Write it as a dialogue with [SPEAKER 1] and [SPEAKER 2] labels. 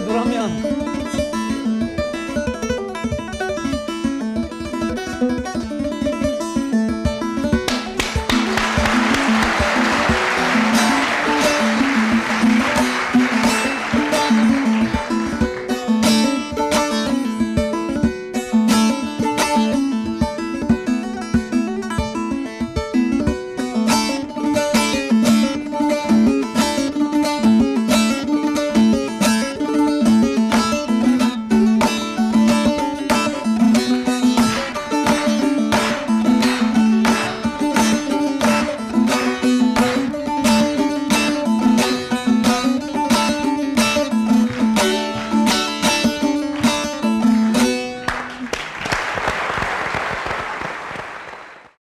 [SPEAKER 1] 누라면